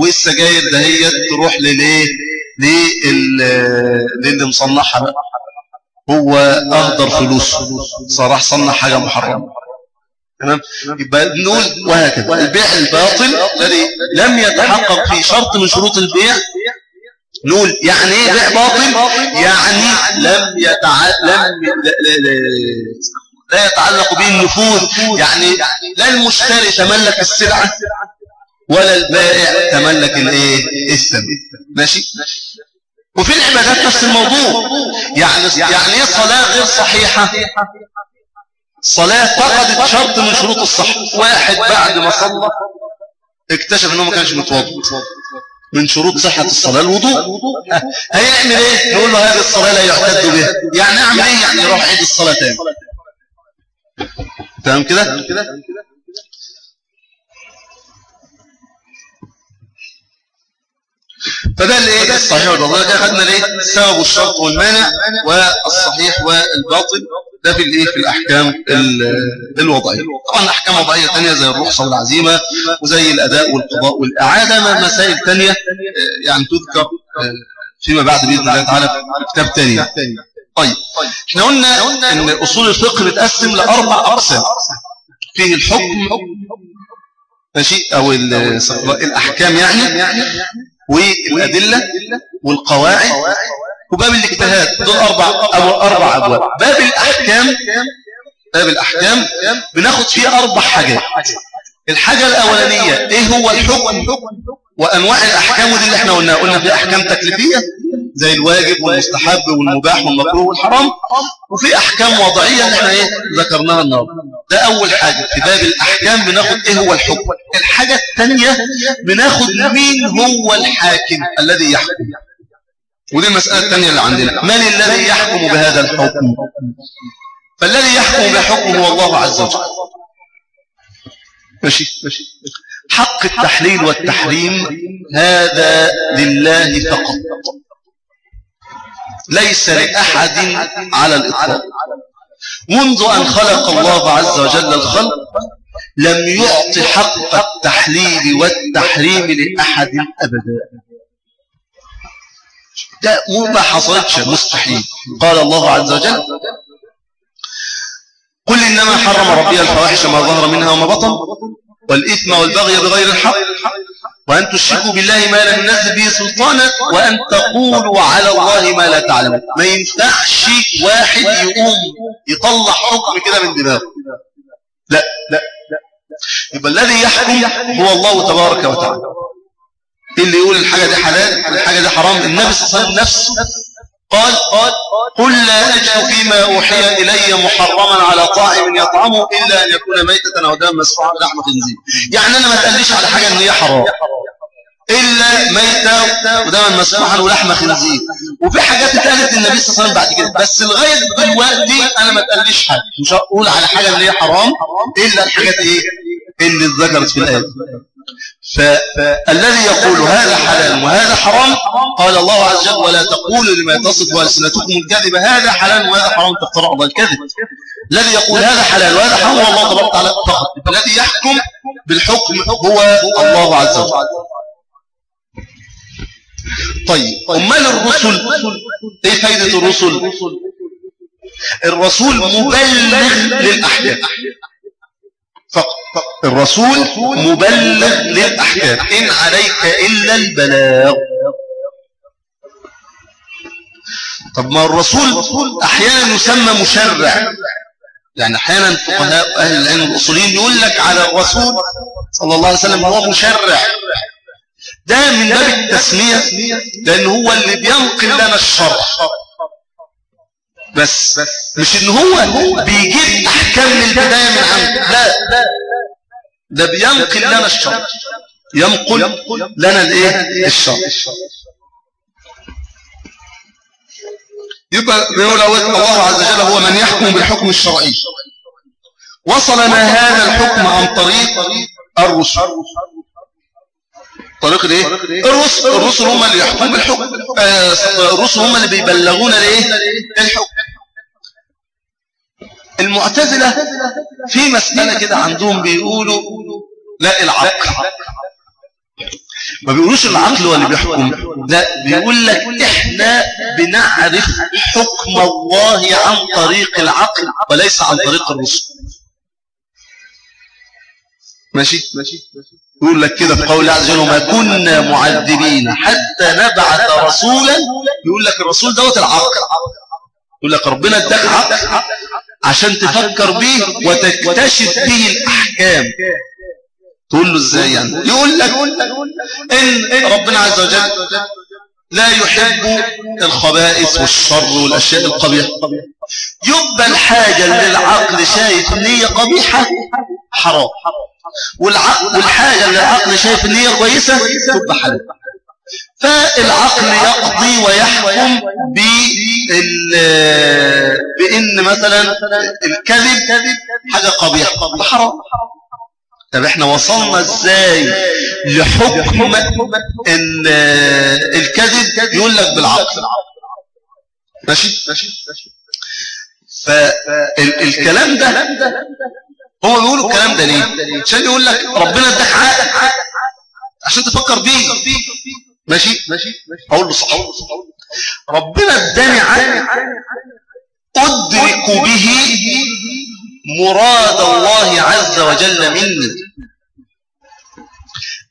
والسجاير دهيت تروح للايه للي مصنعها هو اهدر فلوس صراح صنع حاجة محرمة. تمام؟ يبقى نقول وهكذا. البيع الباطل الذي لم يتحقق في شرط من شروط البيع نقول يعني إيه بيع باطل يعني لم يتعلم لا يتعلق به النفوذ. يعني لا المشتري تملك السلعة ولا البائع تملك الإيه؟ الثمن ماشي؟ وفي العبادات نفس الموضوع. يعني يعني إيه صلاة غير صحيحة؟ صلاة فقدت شرط من شروط الصحة. واحد بعد ما صلى اكتشف إنه ما كانش متوضى من شروط صحة الصلاة الوضوء. هيعمل إيه؟ نقول له هذه الصلاة لا يعتد بها. يعني اعمل إيه؟ يعني يروح عيد الصلاة تاني. تمام كده؟ فده اللي إيه؟ الصحيح والباطل كده خدنا الإيه؟ السبب والشرط والمانع والصحيح والباطل ده في الايه؟ في الأحكام الوضعية. طبعا احكام وضعيه ثانية زي الرخصة والعزيمة وزي الأداء والقضاء والإعادة مسائل ثانية يعني تذكر فيما بعد بإذن الله تعالى في كتاب ثاني طيب إحنا قلنا إن أصول الفقه بتقسم لأربع أقسام. فيه الحكم ماشي أو الأحكام يعني والأدلة والقواعد. وباب الاجتهاد دول أربع أو أربع أبواب. باب الأحكام باب الأحكام بناخد فيه أربع حاجات. الحاجة الأولانية إيه هو الحكم وأنواع الأحكام ودي اللي إحنا قلناها؟ قلنا في أحكام تكليفية زي الواجب والمستحب والمباح والمكروه والحرام وفي أحكام وضعية اللي إحنا إيه ذكرناها النهارده. ده أول حاجة. في باب الأحكام بناخد إيه هو الحكم. الحاجة الثانية بناخد مين هو الحاكم الذي يحكم. ودي المسألة الثانية اللي عندنا. من الذي يحكم بهذا الحكم؟ فالذي يحكم بحكمه هو الله عز وجل. ماشي؟ ماشي حق التحليل والتحريم هذا لله فقط. ليس لأحد على الإطلاق. منذ أن خلق الله عز وجل الخلق لم يعط حق التحليل والتحريم لأحد أبدا. ده ما حصلتش مستحيل. قال الله عز وجل قل إنما حرم ربي الفواحش ما ظهر منها وما بطن والإثم والبغي بغير الحق وأن تشركوا بالله ما لم ينزل به سلطانا وأن تقولوا على الله ما لا تعلمون. ما ينفعش واحد يقوم يطلع حكم كده من دماغه. لا لا. يبقى الذي يحكم هو الله تبارك وتعالى. اللي يقول الحاجة دي حلال الحاجة دي حرام. النبي صلى الله عليه وسلم نفسه قال قال قل لا أجد فيما أوحي إلي محرما على طاعم يطعمه إلا أن يكون ميتة أو دم مسفوحا لحم خنزير. يعني أنا ما تقليش على حاجة أن هي حرام. إلا ميتة ودما مسفوحا ولحم خنزير. وفي حاجات اتقالت للنبي صلى الله عليه وسلم بعد كده. بس لغاية دلوقتي أنا ما تقليش حاجة. مش هقول على حاجة أن هي حرام إلا الحاجات إيه؟ اللي اتذكرت في الآية. فالذي يقول هذا حلال وهذا حرام قال الله عز وجل ولا تقولوا لما تصف ألسنتكم الكذب هذا حلال وهذا حرام تفترى الله الكذب. الذي يقول هذا حلال وهذا حرام هو الله تبارك وتعالى فقط. الذي يحكم بالحكم هو الله عز وجل. طيب أمال الرسل إيه فايدة الرسل؟ الرسول مبلغ للأحكام. فقط الرسول مبلغ للأحكام. إن عليك إلا البلاغ. طب ما الرسول أحيانا يسمى مشرع. يعني أحيانا فقهاء أهل العلم الأصولين يقول لك على الرسول صلى الله عليه وسلم هو مشرع. ده من باب التسمية لأن هو اللي بينقل لنا الشرع. بس مش إن هو بيجيب أحكام من البداية من عنده لا. ده بينقل لنا الشرع ينقل لنا الإيه؟ الشرع يبقى بيقول الله عز وجل هو من يحكم بالحكم الشرعي. وصلنا هذا الحكم عن طريق الرسل. طريق الايه؟ الرسل. الرسل. هم اللي يحكموا بالحكم. آه، الرسل هم اللي بيبلغونا الايه؟ الحكم. المعتزلة في مسألة كده عندهم بيقولوا لا العقل. ما بيقولوش العقل هو اللي بيحكم. لا بيقول لك إحنا بنعرف حكم الله عن طريق العقل وليس عن طريق الرسل. ماشي ماشي. يقول لك كده في قول عز وجل وما كنا معذبين حتى نبعث رسولا. يقول لك الرسول دوت العقل. يقول لك ربنا اداك عقل عشان تفكر به وتكتشف به الأحكام. تقول له إزاي يعني؟ يقول لك إن ربنا عز وجل لا يحب الخبائث والشر والأشياء القبيحة. يبقى الحاجة اللي العقل شايف إن هي قبيحة حرام. والعقل والحاجة اللي العقل شايف إن هي كويسة تبقى حلال. فالعقل يقضي ويحكم بأن مثلا الكذب حاجة قبيحة حرام. طب إحنا وصلنا إزاي لحكم ان الكذب يقول لك بالعقل؟ ماشي؟ فالكلام ده هم بيقولوا الكلام ده ليه؟ عشان يقول لك ربنا اداك عقل عشان تفكر بيه. ماشي؟ أقول له صح. ربنا اداني عقل أدرك به مراد الله عز وجل مني.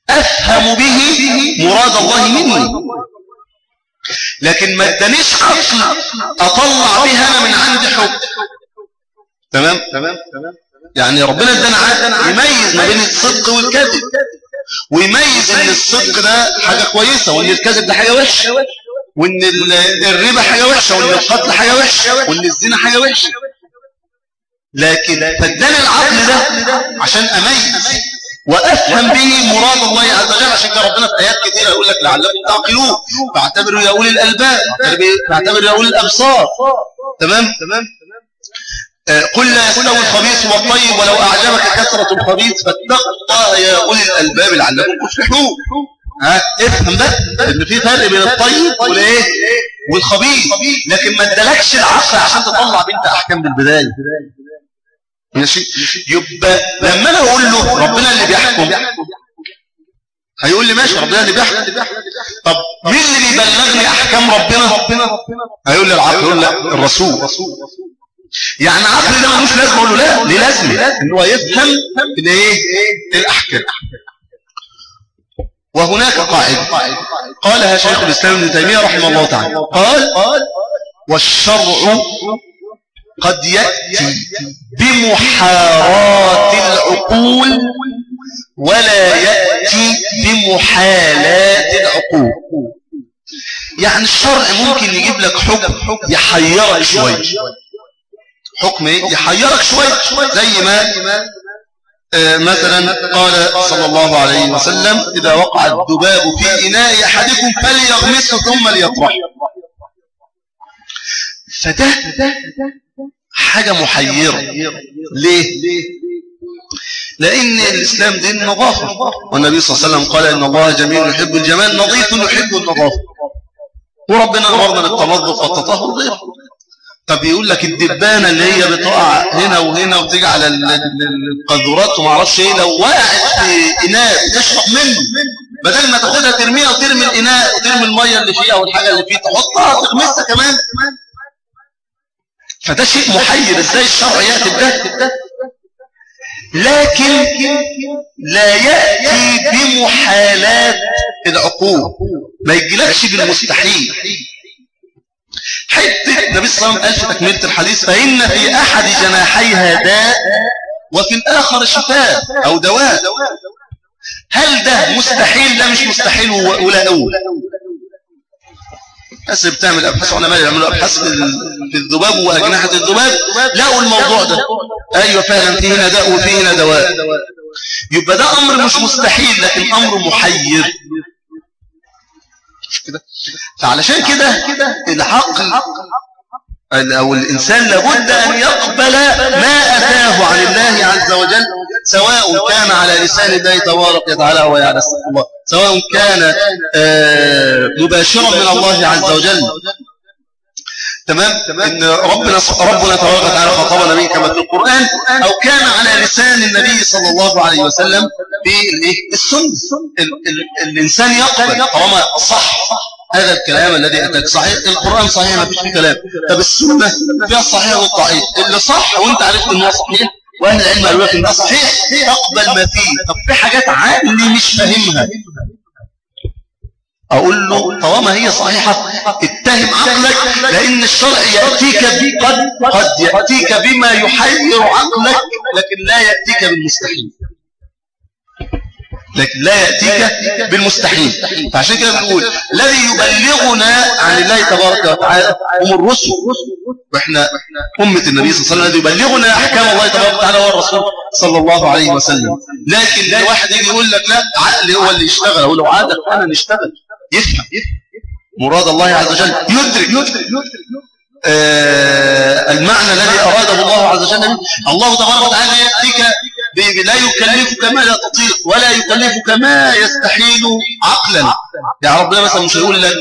أفهم به مراد الله مني. لكن ما ادانيش عقل أطلع به أنا من عندي حكم تمام؟ تمام تمام يعني ربنا ادانا عقل يميز ما بين الصدق والكذب. ويميز إن الصدق ده حاجة كويسة وإن الكذب ده حاجة وحشة. وإن الربا حاجة وحشة وإن القتل حاجة وحشة وإن الزنا حاجة وحشة. لكن فاداني العقل ده عشان اميز وأفهم به مراد الله عز وجل عشان كده ربنا في آيات كثيره يقول لك لعلكم تعقلون. فاعتبروا يا أولي الألباب. فاعتبروا يا أولي الأبصار. تمام؟ تمام آه، قل لا يستوي الخبيث والطيب ولو أعجبك كثرة الخبيث فاتقوا الله يا أولي الألباب لعلكم تفلحون. ها؟ افهم ده؟ إن في فرق بين الطيب والإيه؟ والخبيث. لكن ما ادالكش العقل عشان تطلع بنت أحكام بالبداية. ماشي؟ يبقى لما أنا أقول له ربنا اللي بيحكم هيقول لي ماشي ربنا اللي بيحكم. طب مين اللي بيبلغني أحكام ربنا؟ هيقول لي العقل يقول لا الرسول. يعني عقل ده ملوش لازمة أقول له لا ليه لازمة؟ إن هو يفهم الايه الأحكام. وهناك قاعدة. قالها شيخ الإسلام ابن تيمية رحمه الله تعالى. قال والشرع قد يأتي بمحارات العقول ولا يأتي بمحالات العقول. يعني الشرع ممكن يجيب لك حكم يحيرك شوية. حكم إيه؟ يحيرك شوية. زي ما آه، مثلا قال صلى الله عليه وسلم إذا وقع الذباب في إناء أحدكم فليغمسه ثم ليطرح فده حاجة محيرة. ليه؟ لأن الإسلام دين نظافة. والنبي صلى الله عليه وسلم قال إن الله جميل يحب الجمال نظيف يحب النظافة. وربنا أمرنا بالتنظف والتطهر. غير طب يقول لك الدبانة اللي هي بتقع هنا وهنا وتيجي على القذورات وما أعرفش إيه لو وقعت في إناء تشرب منه. بدل ما تاخدها ترميها وترمي الإناء وترمي المية اللي فيها والحاجة اللي فيه تحطها تغمسها كمان. فده شيء محير إزاي الشرع يأتي بده؟ لكن لا يأتي بمحالات العقول. ما يجيلكش بالمستحيل. حتة النبي صلى الله عليه وسلم قال في تكملة الحديث فإن في أحد جناحيها داء وفي الآخر شفاء أو دواء. هل ده مستحيل؟ لا مش مستحيل ولا أول. بس بتعمل أبحاث علماء يعملوا أبحاث في الذباب وأجنحة الذباب؟ لقوا الموضوع ده. أيوة فعلا فيه هنا داء وفيه هنا دواء. يبقى ده أمر مش مستحيل لكن أمر محير. كده فعلشان كده العقل أو الإنسان لابد أن يقبل ما أتاه عن الله عز وجل. سواء كان على لسان الله تبارك وتعالى ويعلى الله. سواء كان آه، مباشرا من الله عز وجل. تمام؟ إن ربنا ربنا تبارك وتعالى خاطبنا به كما في القرآن أو كان على لسان النبي صلى الله عليه وسلم بالسنه الإنسان يقبل طالما صح. هذا الكلام الذي أتاك. صحيح؟ القرآن صحيح؟ ما فيش فيه كلام. طب السنة فيها الصحيح والضعيف اللي صح وأنت عرفت انه صحيح؟ وأهل العلم قالوا لك انه صحيح اقبل ما فيه. طب في حاجات عقلي مش فاهمها. أقول له طالما هي صحيحة اتهم عقلك لأن الشرع يأتيك قد, قد يأتيك بما يحير عقلك لكن لا يأتيك بالمستحيل. لكن لا يأتيك بالمستحيل. فعشان كده بنقول الذي يبلغنا عن الله تبارك وتعالى هم الرسل. وإحنا أمة النبي صلى الله عليه وسلم الذي يبلغنا أحكام الله تبارك وتعالى هو الرسول صلى الله عليه وسلم. لكن لا واحد يجي يقول لك لا عقلي هو اللي يشتغل له عقلك أنا نشتغل يفهم. مراد الله عز وجل. يدرك يدرك. آه المعنى الذي أراده الله عز وجل. الله تبارك وتعالى يأتيك لا يكلفك ما لا تطيق ولا يكلفك ما يستحيل عقلا. يعني ربنا مثلا مش هيقول لك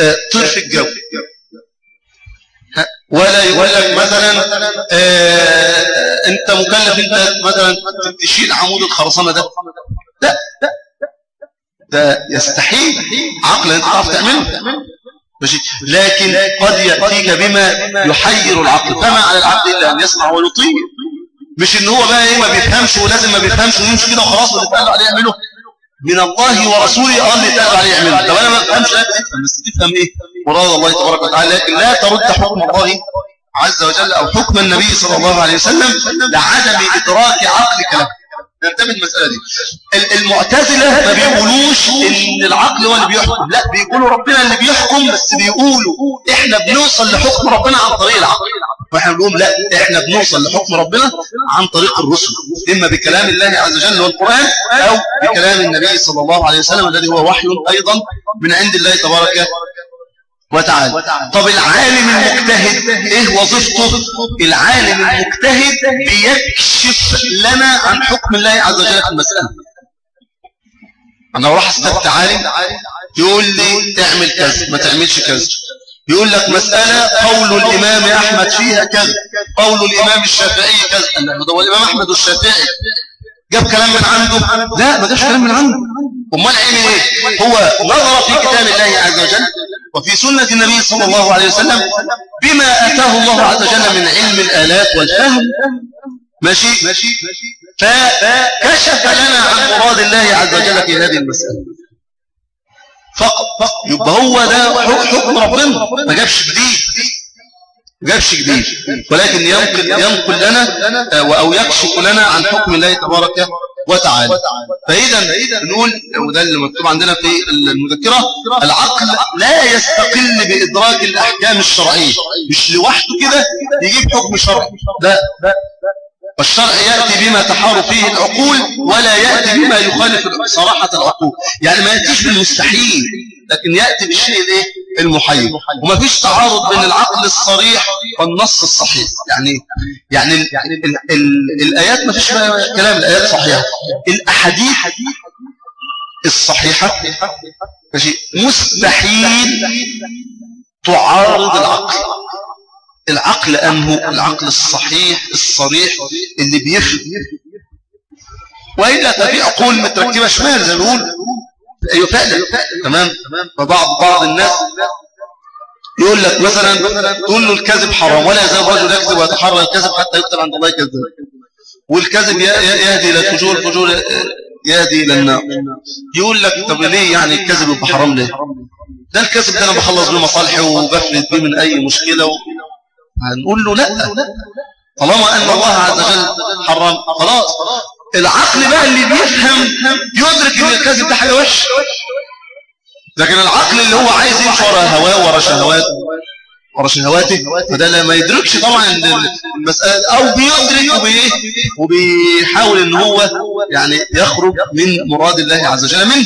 آه، طير في الجو. ولا يقول لك مثلا آه انت مكلف انت مثلا تشيل عمود الخرسانة ده. لا ده يستحيل عقل انت تعرف تعمله ماشي. لكن قد يأتيك بما يحير العقل. فما على العبد إلا أن يسمع ويطيع. مش إن هو بقى إيه ما بيفهمش ولازم ما بيفهمش ويمشي كده وخلاص واللي اتقال عليه يعمله. من الله ورسوله آه اللي اتقال عليه يعمله. طب أنا ما بفهمش لا تفهم بس تفهم إيه؟ مراد الله تبارك وتعالى لكن لا ترد حكم الله عز وجل أو حكم النبي صلى الله عليه وسلم لعدم إدراك عقل كلامه ننتبه المسألة دي. المعتزلة ما بيقولوش إن العقل هو اللي بيحكم. لا بيقولوا ربنا اللي بيحكم بس بيقولوا إحنا بنوصل لحكم ربنا عن طريق العقل. وإحنا بنقول لا إحنا بنوصل لحكم ربنا عن طريق الرسل إما بكلام الله عز وجل والقرآن أو بكلام النبي صلى الله عليه وسلم الذي هو وحي أيضا من عند الله تبارك وتعالى. طب العالم المجتهد إيه وظيفته؟ العالم المجتهد بيكشف لنا عن حكم الله عز وجل في المسألة أنا راح استبت عالم يقول لي تعمل كذا ما تعملش كذا. يقول لك مسألة قول الإمام أحمد فيها كذا قول الإمام الشافعي كذا هو الإمام أحمد والشافعي جاب كلام من عنده؟ لا ما جابش كلام من عنده. أمال عين إيه؟ هو نظر في كتاب الله عز وجل وفي سنة النبي صلى الله عليه وسلم بما أتاه الله عز وجل من علم الآلات والفهم. ماشي؟ فكشف لنا عن مراد الله عز وجل في هذه المسألة. فقط يبقى هو ده حكم ربنا. ما جابش جديد. جابش جديد. ولكن ينقل, ينقل لنا أو يكشف لنا عن حكم الله تبارك وتعالى. فإذا نقول وده اللي مكتوب عندنا في المذكرة العقل لا يستقل بإدراك الأحكام الشرعية. مش لوحده كده يجيب حكم شرعي. لا. والشرع يأتي بما تحار فيه العقول ولا يأتي بما يخالف صراحة العقول. يعني ما يأتيش بالمستحيل لكن يأتي بالشيء الايه المحير وما فيش تعارض بين العقل الصريح والنص الصحيح. يعني يعني ال ال ال الآيات ما فيش كلام الآيات صحيحة. الأحاديث الصحيحة ماشي مستحيل تعارض العقل. العقل أنه العقل الصحيح الصريح اللي بيفهم وإلا ففي عقول متركبة شمال زي ما أيوه فعلا. تمام؟ فبعض بعض الناس يقول لك مثلا تقول له الكذب حرام ولا يزال الرجل يكذب ويتحرى الكذب حتى يكتب عند الله كذاب والكذب يهدي إلى الفجور الفجور يهدي إلى النار. يقول لك طب ليه يعني الكذب يبقى حرام ليه؟ ده الكذب ده أنا بخلص بيه مصالحي وبفلت بيه من أي مشكلة. هنقول له لا. طالما أن الله عز وجل حرم خلاص. العقل بقى اللي بيفهم يدرك إن الكذب ده حاجة وحشة. لكن العقل اللي هو عايز يمشي ورا هواه ورا شهواته ورا شهواته فده ما يدركش طبعا المسألة أو بيدرك وبيه وبيحاول إن هو يعني يخرج من مراد الله عز وجل. منه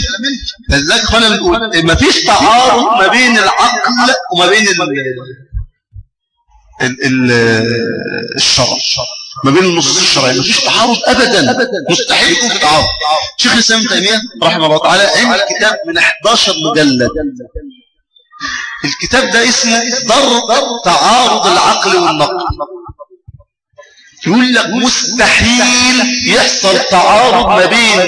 فلذلك اخوانا بنقول ما فيش تعارض ما بين العقل وما بين الشرع. ما بين النصوص الشرعيه مفيش تعارض ابدا. مستحيل يكون في تعارض شيخ الإسلام ابن تيمية رحمه الله تعالى عمل كتاب من 11 مجلد. الكتاب ده اسمه ضر تعارض العقل والنقل. يقول لك مستحيل يحصل تعارض ما بين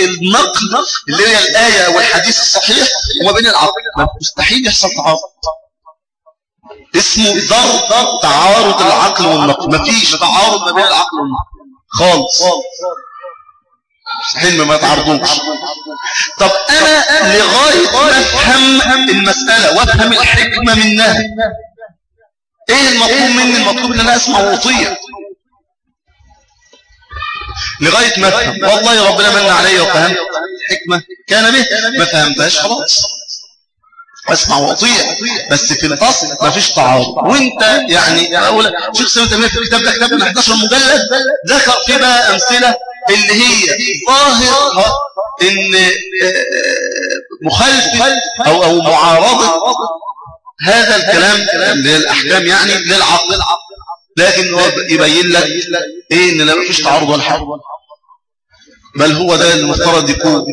النقل اللي هي الآية والحديث الصحيح وما بين العقل. مستحيل يحصل تعارض. اسمه ضرب تعارض العقل والنقل. مفيش تعارض ما بين العقل والنقل. خالص. حلم ما يتعرضوش طب أنا لغاية ما أفهم المسألة وأفهم الحكمة منها إيه المطلوب مني؟ المطلوب إن أنا أسمع وأطيع. لغاية ما أفهم. والله ربنا من علي وفهمت الحكمة. كان به؟ ما فهمتهاش. خلاص. اسمع واطيع بس في الفصل ما فيش تعارض. وانت يعني أقول شيخ سيدنا تيمية في الكتاب ده كتاب من 11 مجلد ذكر فيه بقى أمثلة اللي هي ظاهر إن آه، مخالفه أو أو معارضة هذا الكلام اللي هي الاحكام يعني للعقل. لكن هو يبين لك إيه إن ما فيش تعارض ولا حاجة بل هو ده المفترض يكون.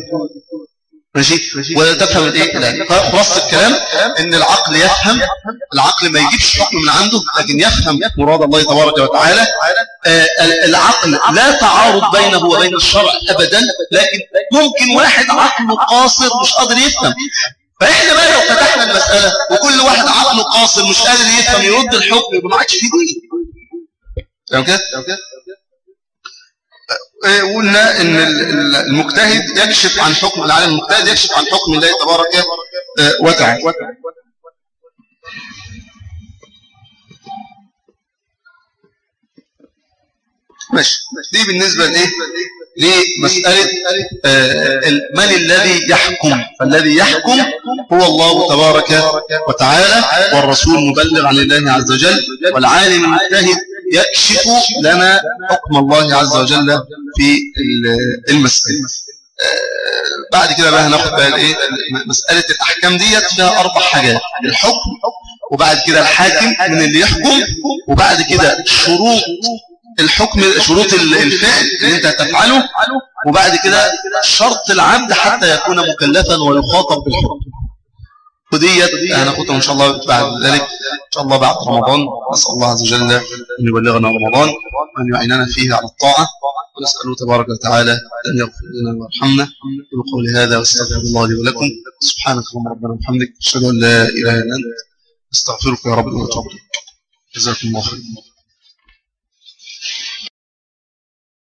ماشي؟ ولا تفهم الايه خلاص الكلام إن العقل يفهم العقل ما يجيبش حكم من عنده لكن يفهم مراد الله تبارك وتعالى. آه العقل لا تعارض بينه وبين الشرع ابدا لكن ممكن واحد عقله قاصر مش قادر يفهم. فإحنا بقى لو فتحنا المسألة وكل واحد عقله قاصر مش قادر يفهم يرد الحكم يبقى ما عادش في دين. تمام كده؟ إيه، قلنا إن المجتهد يكشف عن حكم العالم المجتهد يكشف عن حكم الله تبارك وتعالى. ماشي. دي بالنسبة لإيه؟ لمسألة آه، من الذي يحكم؟ فالذي يحكم هو الله تبارك وتعالى والرسول مبلغ عن الله عز وجل والعالم المجتهد يكشف لنا حكم الله عز وجل في المسألة بعد كده بقى هناخد بقى الايه مسألة الأحكام ديت فيها أربع حاجات. الحكم وبعد كده الحاكم من اللي يحكم وبعد كده شروط الحكم شروط الفعل اللي انت هتفعله وبعد كده شرط العبد حتى يكون مكلفا ويخاطب بالحكم. وديت هناخدها إن شاء الله بعد ذلك. إن شاء الله بعد رمضان. نسأل الله عز وجل أن يبلغنا رمضان وأن يعيننا فيه على الطاعة. ونسأله تبارك وتعالى أن يغفر لنا ويرحمنا. بقول هذا واستغفر الله لي ولكم. سبحانك اللهم ربنا وبحمدك. أشهد أن لا إله إلا أنت. أستغفرك يا رب وأتوب إليك. جزاكم الله خيرا.